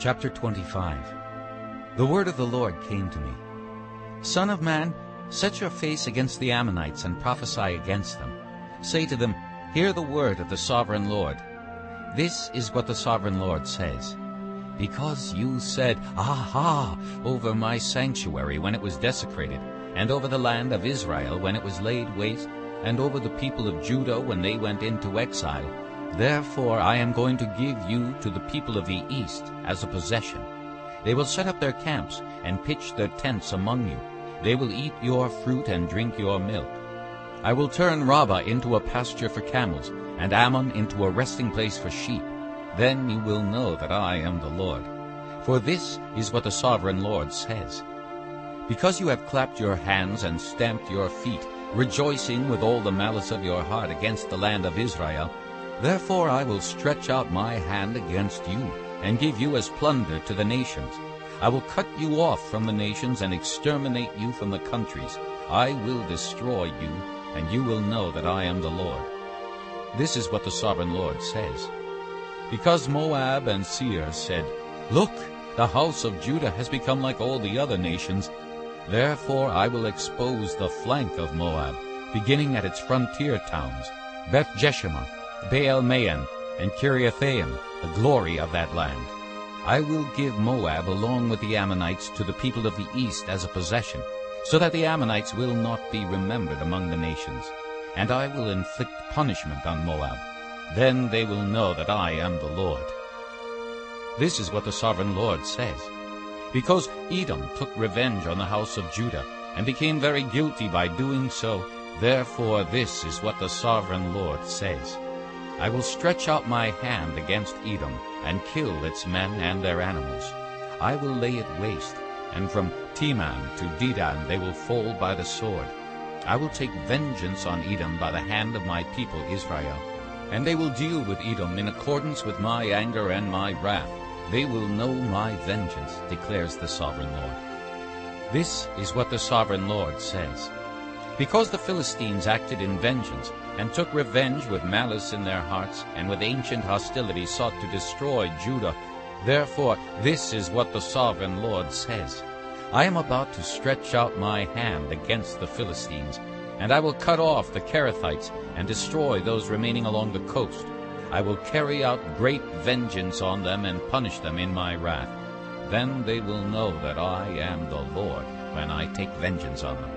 Chapter 25 The word of the Lord came to me. Son of man, set your face against the Ammonites and prophesy against them. Say to them, Hear the word of the sovereign Lord. This is what the sovereign Lord says. Because you said, Aha, over my sanctuary when it was desecrated, and over the land of Israel when it was laid waste, and over the people of Judah when they went into exile, Therefore I am going to give you to the people of the east as a possession. They will set up their camps and pitch their tents among you. They will eat your fruit and drink your milk. I will turn Rabbah into a pasture for camels, and Ammon into a resting place for sheep. Then you will know that I am the Lord. For this is what the sovereign Lord says. Because you have clapped your hands and stamped your feet, rejoicing with all the malice of your heart against the land of Israel, Therefore I will stretch out my hand against you, and give you as plunder to the nations. I will cut you off from the nations and exterminate you from the countries. I will destroy you, and you will know that I am the Lord. This is what the sovereign Lord says. Because Moab and Seir said, Look, the house of Judah has become like all the other nations. Therefore I will expose the flank of Moab, beginning at its frontier towns, Beth-jeshimoth, Baal-Maon, and Kiriathaim, the glory of that land. I will give Moab along with the Ammonites to the people of the east as a possession, so that the Ammonites will not be remembered among the nations. And I will inflict punishment on Moab. Then they will know that I am the Lord. This is what the sovereign Lord says. Because Edom took revenge on the house of Judah, and became very guilty by doing so, therefore this is what the sovereign Lord says. I will stretch out my hand against Edom, and kill its men and their animals. I will lay it waste, and from Teman to Dedan they will fall by the sword. I will take vengeance on Edom by the hand of my people Israel. And they will deal with Edom in accordance with my anger and my wrath. They will know my vengeance, declares the sovereign Lord. This is what the sovereign Lord says. Because the Philistines acted in vengeance, and took revenge with malice in their hearts, and with ancient hostility sought to destroy Judah, therefore this is what the sovereign Lord says. I am about to stretch out my hand against the Philistines, and I will cut off the Cherethites and destroy those remaining along the coast. I will carry out great vengeance on them and punish them in my wrath. Then they will know that I am the Lord when I take vengeance on them.